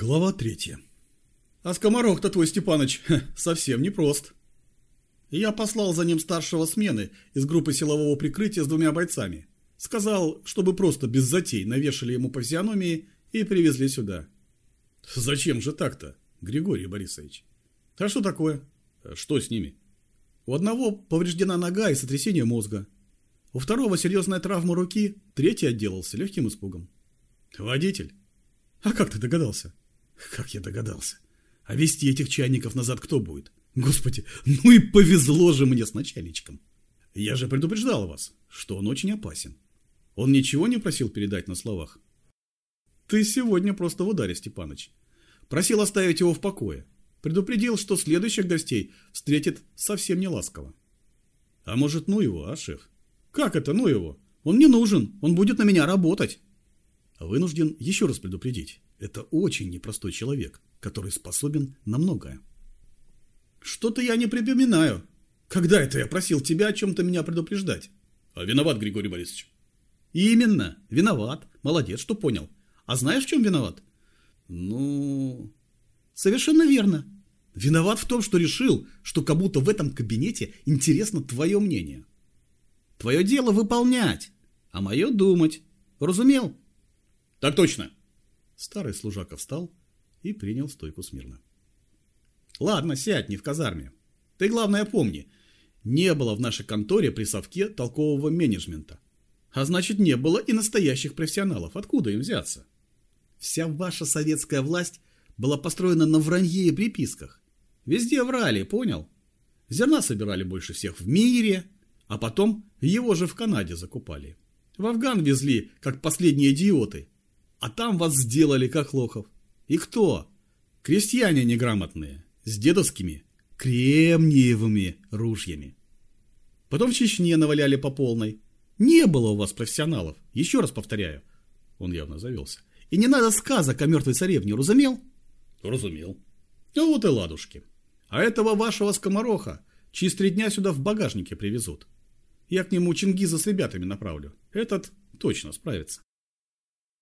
Глава третья. А скоморох-то твой, Степаныч, совсем непрост. Я послал за ним старшего смены из группы силового прикрытия с двумя бойцами. Сказал, чтобы просто без затей навешали ему по физиономии и привезли сюда. Зачем же так-то, Григорий Борисович? А что такое? Что с ними? У одного повреждена нога и сотрясение мозга. У второго серьезная травма руки, третий отделался легким испугом. Водитель? А как ты догадался? Как я догадался? А вести этих чайников назад кто будет? Господи, ну и повезло же мне с начальничком. Я же предупреждал вас, что он очень опасен. Он ничего не просил передать на словах? Ты сегодня просто в ударе, Степаныч. Просил оставить его в покое. Предупредил, что следующих гостей встретит совсем не ласково. А может, ну его, а, шеф? Как это, ну его? Он не нужен, он будет на меня работать. Вынужден еще раз предупредить. Это очень непростой человек, который способен на многое. Что-то я не припоминаю. Когда это я просил тебя о чем-то меня предупреждать? А виноват, Григорий Борисович. Именно, виноват. Молодец, что понял. А знаешь, в чем виноват? Ну, совершенно верно. Виноват в том, что решил, что кому-то в этом кабинете интересно твое мнение. Твое дело выполнять, а мое думать. Разумел? Так точно. Старый служака встал и принял стойку смирно. Ладно, сядь, не в казарме. Ты, главное, помни, не было в нашей конторе при совке толкового менеджмента. А значит, не было и настоящих профессионалов. Откуда им взяться? Вся ваша советская власть была построена на вранье и приписках. Везде врали, понял? Зерна собирали больше всех в мире, а потом его же в Канаде закупали. В Афган везли, как последние идиоты. А там вас сделали, как лохов. И кто? Крестьяне неграмотные, с дедовскими кремниевыми ружьями. Потом в Чечне наваляли по полной. Не было у вас профессионалов, еще раз повторяю. Он явно завелся. И не надо сказок о мертвой царевне, разумел? Разумел. Ну вот и ладушки. А этого вашего скомороха через три дня сюда в багажнике привезут. Я к нему Чингиза с ребятами направлю. Этот точно справится.